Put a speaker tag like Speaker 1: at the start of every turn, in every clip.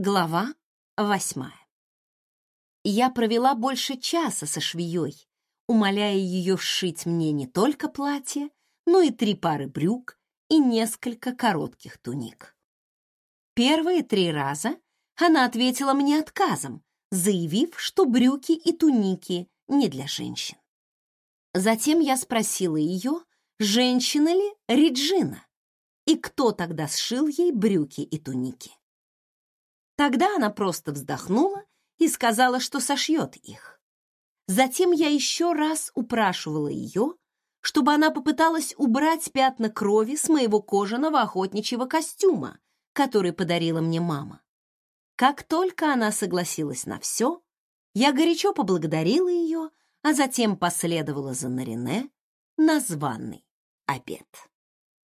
Speaker 1: Глава восьмая. Я провела больше часа со швеей, умоляя ее сшить мне не только платье, но и три пары брюк и несколько коротких туник. Первые три раза она ответила мне отказом, заявив, что брюки и туники не для женщин. Затем я спросила ее, женщина ли Реджина, и кто тогда сшил ей брюки и туники. Тогда она просто вздохнула и сказала, что сошьет их. Затем я еще раз упрашивала ее, чтобы она попыталась убрать пятна крови с моего кожаного охотничьего костюма, который подарила мне мама. Как только она согласилась на все, я горячо поблагодарила ее, а затем последовала за Нарине на званый обед.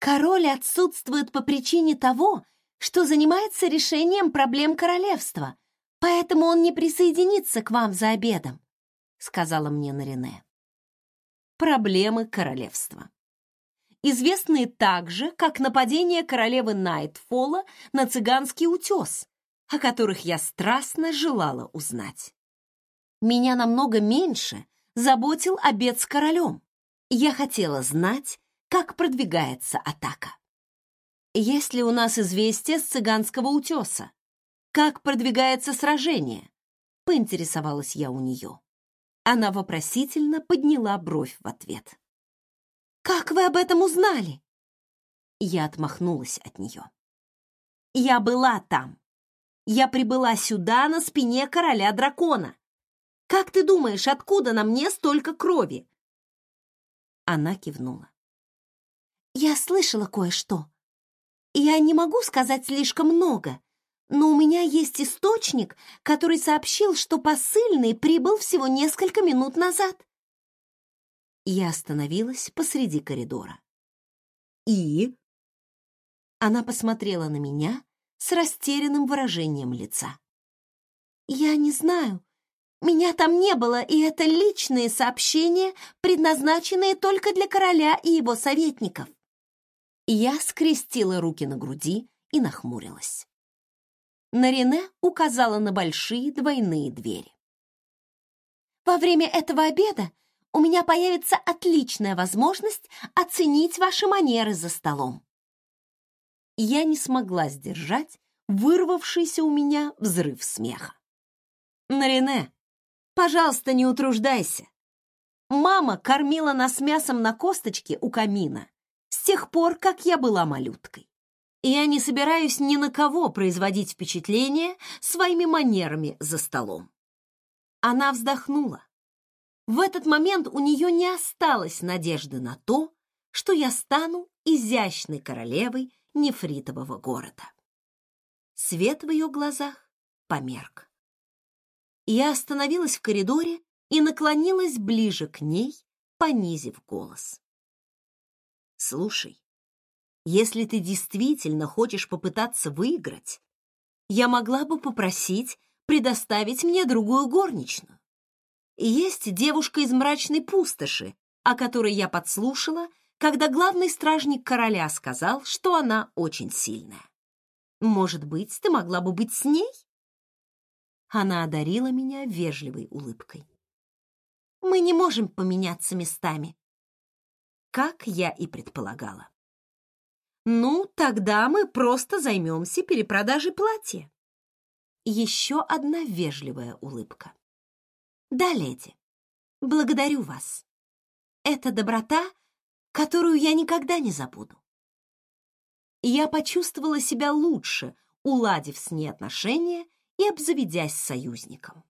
Speaker 1: Король отсутствует по причине того, что занимается решением проблем королевства, поэтому он не присоединится к вам за обедом», — сказала мне Нарине. Проблемы королевства. Известные также как нападение королевы Найтфола на цыганский утес, о которых я страстно желала узнать. Меня намного меньше заботил обед с королем. Я хотела знать, как продвигается атака. Есть ли у нас известие с цыганского утеса? Как продвигается сражение? Поинтересовалась я у нее. Она вопросительно подняла бровь в ответ. Как вы об этом узнали? Я отмахнулась от нее. Я была там. Я прибыла сюда на спине короля дракона. Как ты думаешь, откуда на мне столько крови? Она кивнула. Я слышала кое-что. Я не могу сказать слишком много, но у меня есть источник, который сообщил, что посыльный прибыл всего несколько минут назад. Я остановилась посреди коридора. И она посмотрела на меня с растерянным выражением лица. Я не знаю. Меня там не было, и это личные сообщения, предназначенные только для короля и его советников. Я скрестила руки на груди и нахмурилась. Нарине указала на большие двойные двери. «Во время этого обеда у меня появится отличная возможность оценить ваши манеры за столом». Я не смогла сдержать вырвавшийся у меня взрыв смеха. «Нарине, пожалуйста, не утруждайся. Мама кормила нас мясом на косточке у камина с тех пор, как я была малюткой. И я не собираюсь ни на кого производить впечатление своими манерами за столом. Она вздохнула. В этот момент у нее не осталось надежды на то, что я стану изящной королевой нефритового города. Свет в ее глазах померк. Я остановилась в коридоре и наклонилась ближе к ней, понизив голос. Слушай, если ты действительно хочешь попытаться выиграть, я могла бы попросить предоставить мне другую горничную. Есть девушка из мрачной пустоши, о которой я подслушала, когда главный стражник короля сказал, что она очень сильная. Может быть, ты могла бы быть с ней? Она одарила меня вежливой улыбкой. Мы не можем поменяться местами, как я и предполагала. Ну, тогда мы просто займемся перепродажей платья. Еще одна вежливая улыбка. Да, леди, благодарю вас. Это доброта, которую я никогда не забуду. Я почувствовала себя лучше, уладив с ней отношения и обзаведясь союзником.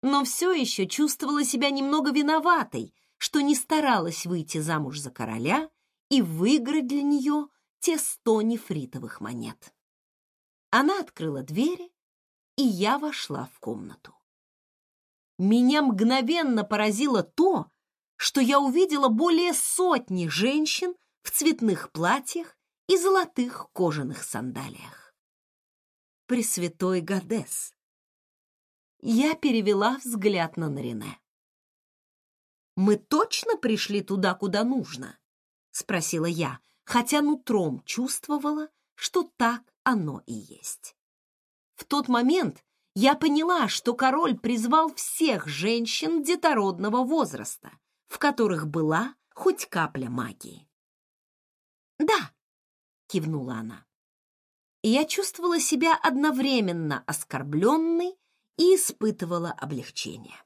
Speaker 1: Но все еще чувствовала себя немного виноватой что не старалась выйти замуж за короля и выиграть для нее те сто нефритовых монет. Она открыла двери, и я вошла в комнату. Меня мгновенно поразило то, что я увидела более сотни женщин в цветных платьях и золотых кожаных сандалиях. Пресвятой Гадес. Я перевела взгляд на Нарине мы точно пришли туда, куда нужно?» — спросила я, хотя нутром чувствовала, что так оно и есть. В тот момент я поняла, что король призвал всех женщин детородного возраста, в которых была хоть капля магии. «Да», — кивнула она. Я чувствовала себя одновременно оскорбленной и испытывала облегчение.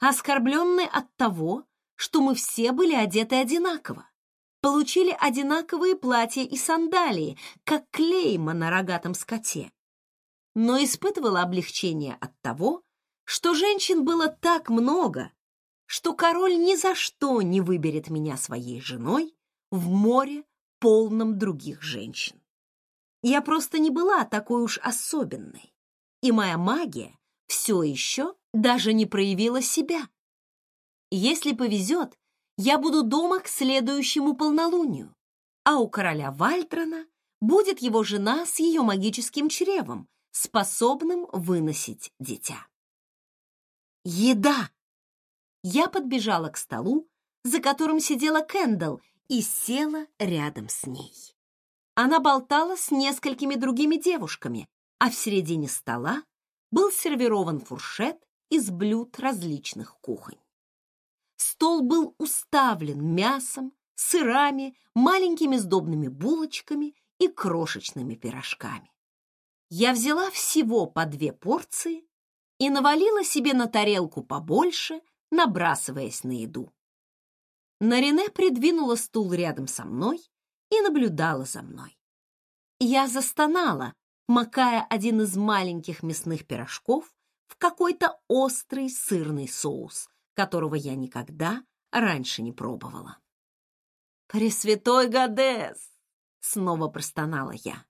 Speaker 1: Оскорбленной от того, что мы все были одеты одинаково, получили одинаковые платья и сандалии, как клейма на рогатом скоте, но испытывала облегчение от того, что женщин было так много, что король ни за что не выберет меня своей женой в море, полном других женщин. Я просто не была такой уж особенной, и моя магия все еще даже не проявила себя. Если повезет, я буду дома к следующему полнолунию, а у короля Вальтрона будет его жена с ее магическим чревом, способным выносить дитя. Еда! Я подбежала к столу, за которым сидела Кэндалл, и села рядом с ней. Она болтала с несколькими другими девушками, а в середине стола был сервирован фуршет из блюд различных кухонь. Стол был уставлен мясом, сырами, маленькими сдобными булочками и крошечными пирожками я взяла всего по две порции и навалила себе на тарелку побольше, набрасываясь на еду. Нарине придвинула стул рядом со мной и наблюдала за мной. Я застонала, макая один из маленьких мясных пирожков в какой-то острый сырный соус, которого я никогда раньше не пробовала. «Пресвятой Гадес!» — снова простонала я.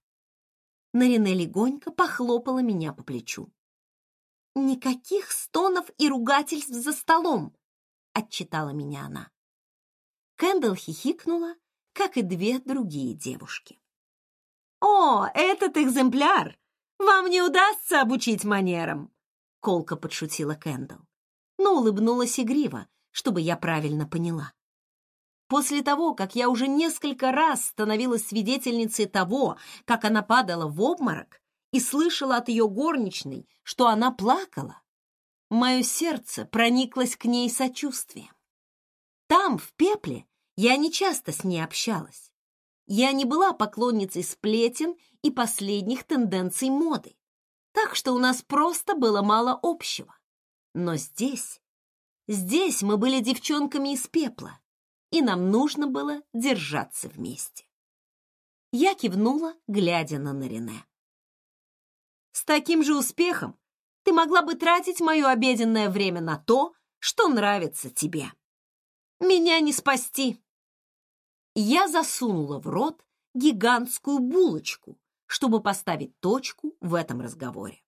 Speaker 1: Нарине легонько похлопала меня по плечу. «Никаких стонов и ругательств за столом!» — отчитала меня она. Кэндалл хихикнула, как и две другие девушки. «О, этот экземпляр! Вам не удастся обучить манерам!» — колко подшутила Кэндалл, но улыбнулась игриво, чтобы я правильно поняла. После того, как я уже несколько раз становилась свидетельницей того, как она падала в обморок и слышала от ее горничной, что она плакала, мое сердце прониклось к ней сочувствием. Там, в пепле, я не часто с ней общалась. Я не была поклонницей сплетен и последних тенденций моды, так что у нас просто было мало общего. Но здесь, здесь мы были девчонками из пепла, и нам нужно было держаться вместе. Я кивнула, глядя на Нарине. С таким же успехом ты могла бы тратить мое обеденное время на то, что нравится тебе. Меня не спасти. Я засунула в рот гигантскую булочку, чтобы поставить точку в этом разговоре.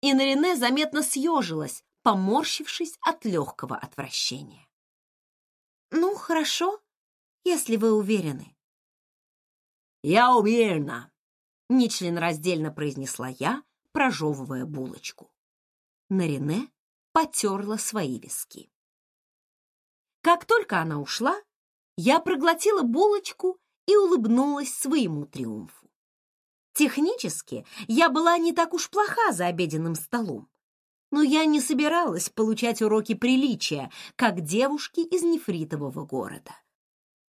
Speaker 1: И Нарине заметно съежилась, поморщившись от легкого отвращения. Ну, хорошо, если вы уверены. Я уверена, нечленораздельно произнесла я, прожевывая булочку. Нарине потерла свои виски. Как только она ушла, я проглотила булочку и улыбнулась своему триумфу. Технически я была не так уж плоха за обеденным столом но я не собиралась получать уроки приличия, как девушки из нефритового города.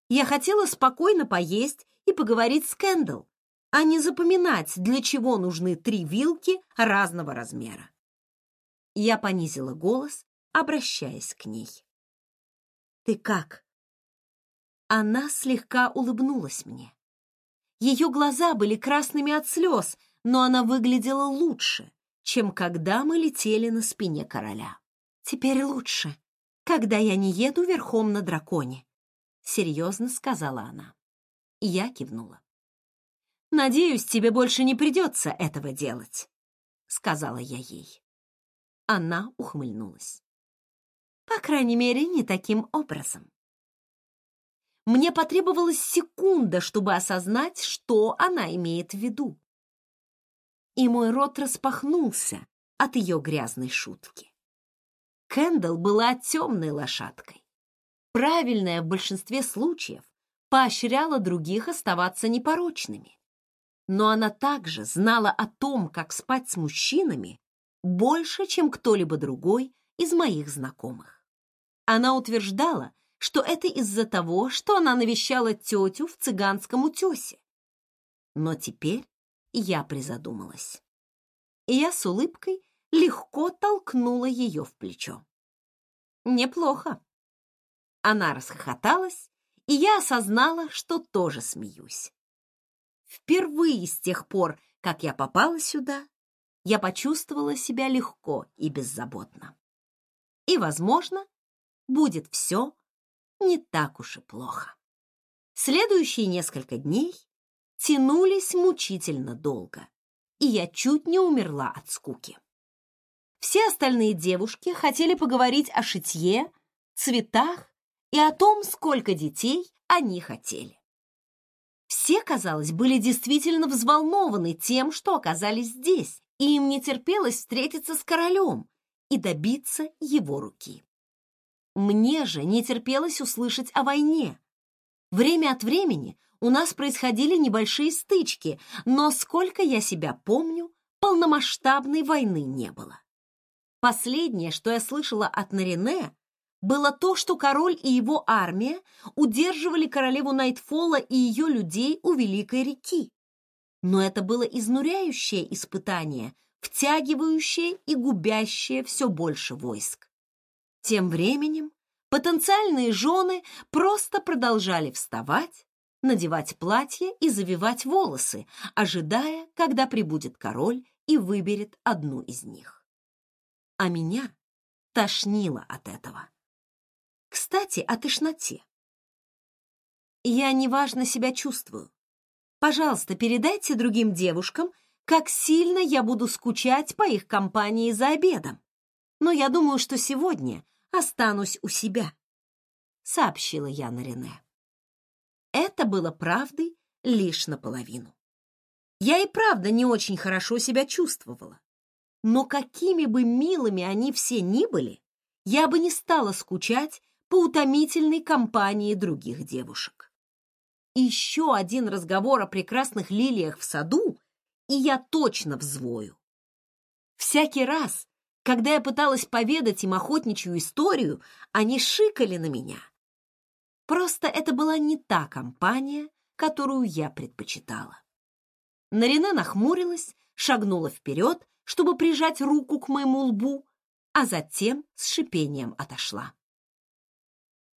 Speaker 1: Я хотела спокойно поесть и поговорить с Кэндалл, а не запоминать, для чего нужны три вилки разного размера. Я понизила голос, обращаясь к ней. «Ты как?» Она слегка улыбнулась мне. Ее глаза были красными от слез, но она выглядела лучше, чем когда мы летели на спине короля. Теперь лучше, когда я не еду верхом на драконе, серьезно сказала она. Я кивнула. Надеюсь, тебе больше не придется этого делать, сказала я ей. Она ухмыльнулась. По крайней мере, не таким образом. Мне потребовалась секунда, чтобы осознать, что она имеет в виду и мой рот распахнулся от ее грязной шутки. Кэндалл была темной лошадкой. Правильная в большинстве случаев поощряла других оставаться непорочными. но она также знала о том, как спать с мужчинами, больше, чем кто-либо другой из моих знакомых. Она утверждала, что это из-за того, что она навещала тетю в цыганском утесе. Но теперь я призадумалась. И я с улыбкой легко толкнула ее в плечо. Неплохо. Она расхохоталась, и я осознала, что тоже смеюсь. Впервые с тех пор, как я попала сюда, я почувствовала себя легко и беззаботно. И, возможно, будет все не так уж и плохо. Следующие несколько дней тянулись мучительно долго, и я чуть не умерла от скуки. Все остальные девушки хотели поговорить о шитье, цветах и о том, сколько детей они хотели. Все, казалось, были действительно взволнованы тем, что оказались здесь, и им не терпелось встретиться с королем и добиться его руки. Мне же не терпелось услышать о войне. Время от времени у нас происходили небольшие стычки, но сколько я себя помню, полномасштабной войны не было. Последнее, что я слышала от Нарине, было то, что король и его армия удерживали королеву Найтфола и ее людей у Великой реки. Но это было изнуряющее испытание, втягивающее и губящее все больше войск. Тем временем потенциальные жены просто продолжали вставать, надевать платья и завивать волосы, ожидая, когда прибудет король и выберет одну из них. А меня тошнило от этого. Кстати, о тошноте. Я неважно себя чувствую. Пожалуйста, передайте другим девушкам, как сильно я буду скучать по их компании за обедом. Но я думаю, что сегодня останусь у себя, сообщила я на Рене. Это было правдой лишь наполовину. Я и правда не очень хорошо себя чувствовала. Но какими бы милыми они все ни были, я бы не стала скучать по утомительной компании других девушек. Еще один разговор о прекрасных лилиях в саду, и я точно взвою. Всякий раз, когда я пыталась поведать им охотничью историю, они шикали на меня. Просто это была не та компания, которую я предпочитала. Нарина нахмурилась, шагнула вперед, чтобы прижать руку к моему лбу, а затем с шипением отошла.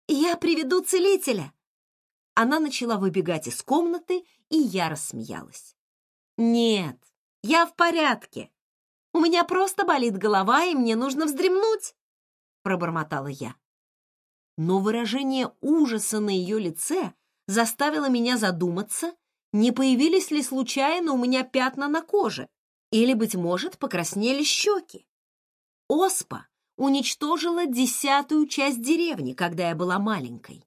Speaker 1: «Я приведу целителя!» Она начала выбегать из комнаты, и я рассмеялась. «Нет, я в порядке. У меня просто болит голова, и мне нужно вздремнуть!» Пробормотала я. Но выражение ужаса на ее лице заставило меня задуматься, не появились ли случайно у меня пятна на коже, или, быть может, покраснели щеки. Оспа уничтожила десятую часть деревни, когда я была маленькой,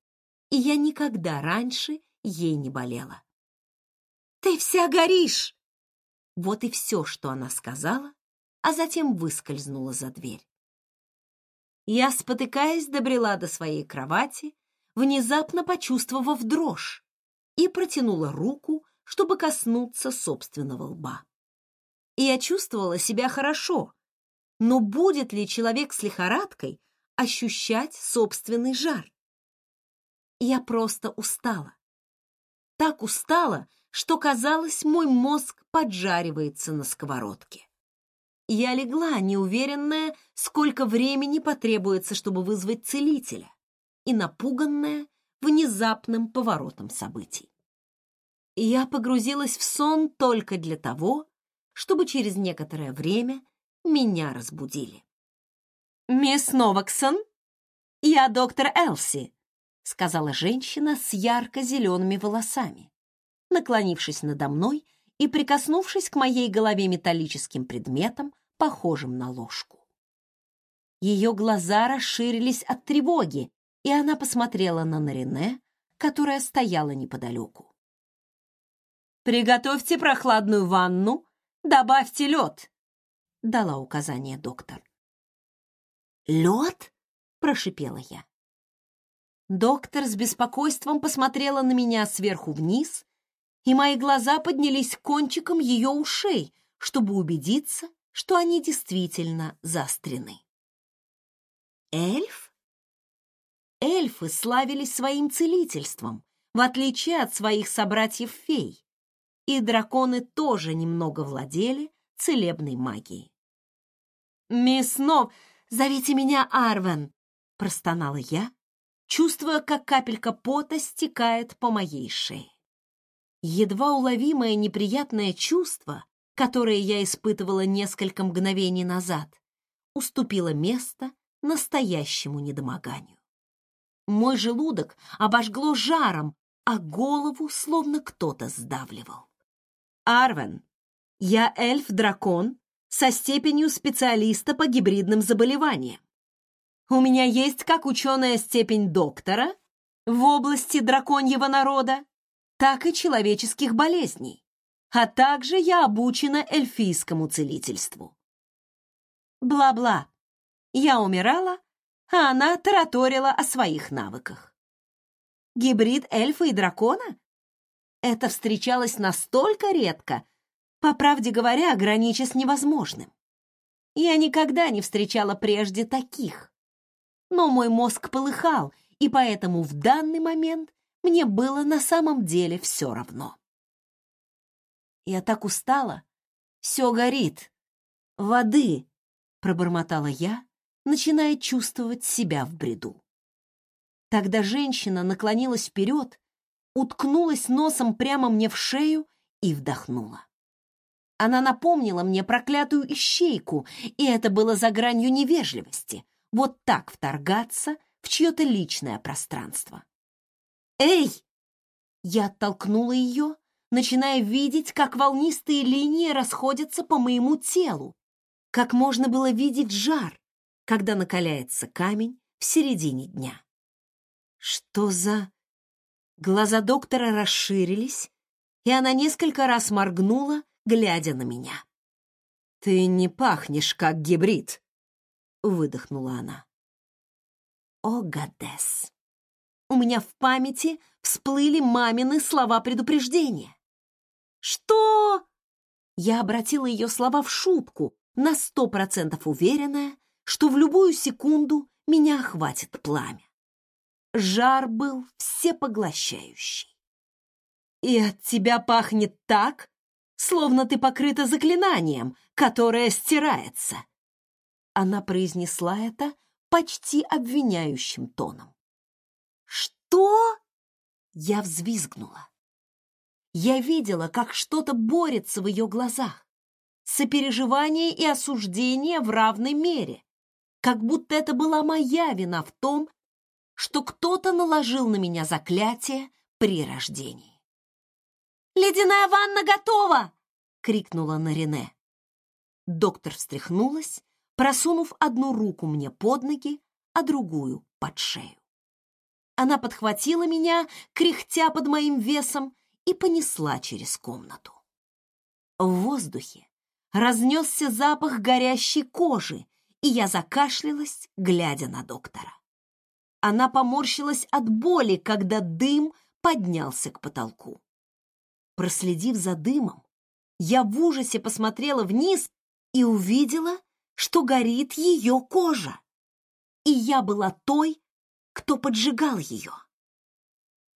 Speaker 1: и я никогда раньше ей не болела. «Ты вся горишь!» Вот и все, что она сказала, а затем выскользнула за дверь. Я, спотыкаясь, добрела до своей кровати, внезапно почувствовав дрожь, и протянула руку, чтобы коснуться собственного лба. И я чувствовала себя хорошо, но будет ли человек с лихорадкой ощущать собственный жар? Я просто устала. Так устала, что, казалось, мой мозг поджаривается на сковородке. Я легла, неуверенная, сколько времени потребуется, чтобы вызвать целителя, и напуганная внезапным поворотом событий. Я погрузилась в сон только для того, чтобы через некоторое время меня разбудили. «Мисс Новаксон, я доктор Элси», — сказала женщина с ярко-зелеными волосами, наклонившись надо мной и прикоснувшись к моей голове металлическим предметом, похожим на ложку. Ее глаза расширились от тревоги, и она посмотрела на Нарине, которая стояла неподалеку. «Приготовьте прохладную ванну, добавьте лед», дала указание доктор. «Лед?» — прошипела я. Доктор с беспокойством посмотрела на меня сверху вниз, и мои глаза поднялись к кончикам ее ушей, чтобы убедиться, что они действительно заострены. Эльф? Эльфы славились своим целительством, в отличие от своих собратьев-фей, и драконы тоже немного владели целебной магией. «Мисс Нов, зовите меня Арвен!» — простонала я, чувствуя, как капелька пота стекает по моей шее. Едва уловимое неприятное чувство, которое я испытывала несколько мгновений назад, уступило место настоящему недомоганию. Мой желудок обожгло жаром, а голову словно кто-то сдавливал. «Арвен, я эльф-дракон со степенью специалиста по гибридным заболеваниям. У меня есть как ученая степень доктора в области драконьего народа, так и человеческих болезней, а также я обучена эльфийскому целительству. Бла-бла. Я умирала, а она тараторила о своих навыках. Гибрид эльфа и дракона? Это встречалось настолько редко, по правде говоря, гранича с невозможным. Я никогда не встречала прежде таких но мой мозг полыхал, и поэтому в данный момент мне было на самом деле все равно. Я так устала. Все горит. Воды, пробормотала я, начиная чувствовать себя в бреду. Тогда женщина наклонилась вперед, уткнулась носом прямо мне в шею и вдохнула. Она напомнила мне проклятую ищейку, и это было за гранью невежливости — вот так вторгаться в чье-то личное пространство. «Эй!» Я оттолкнула ее, начиная видеть, как волнистые линии расходятся по моему телу, как можно было видеть жар, когда накаляется камень в середине дня. Что за... Глаза доктора расширились, и она несколько раз моргнула, глядя на меня. «Ты не пахнешь, как гибрид», выдохнула она. О, Гадес! У меня в памяти всплыли мамины слова предупреждения. Что? Я обратила ее слова в шутку, на сто процентов уверенная, что в любую секунду меня охватит пламя. Жар был всепоглощающий. И от тебя пахнет так, словно ты покрыта заклинанием, которое стирается, она произнесла это почти обвиняющим тоном. «Что?» Я взвизгнула. Я видела, как что-то борется в ее глазах. Сопереживание и осуждение в равной мере. Как будто это была моя вина в том, что кто-то наложил на меня заклятие при рождении. «Ледяная ванна готова!» — крикнула Нарине. Доктор встряхнулась просунув одну руку мне под ноги, а другую под шею. Она подхватила меня, кряхтя под моим весом, и понесла через комнату. В воздухе разнесся запах горящей кожи, и я закашлялась, глядя на доктора. Она поморщилась от боли, когда дым поднялся к потолку. Проследив за дымом, я в ужасе посмотрела вниз и увидела, что горит ее кожа. И я была той, кто поджигал ее.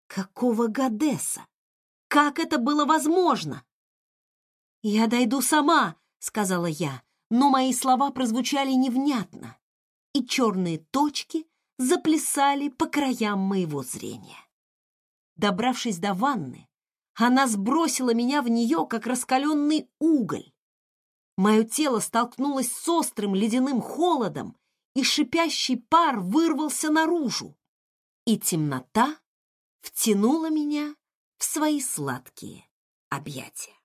Speaker 1: Какого Гадеса? Как это было возможно? «Я дойду сама», — сказала я, но мои слова прозвучали невнятно, и черные точки заплясали по краям моего зрения. Добравшись до ванны, она сбросила меня в нее, как раскаленный уголь, Мое тело столкнулось с острым ледяным холодом, и шипящий пар вырвался наружу, и темнота втянула меня в свои сладкие объятия.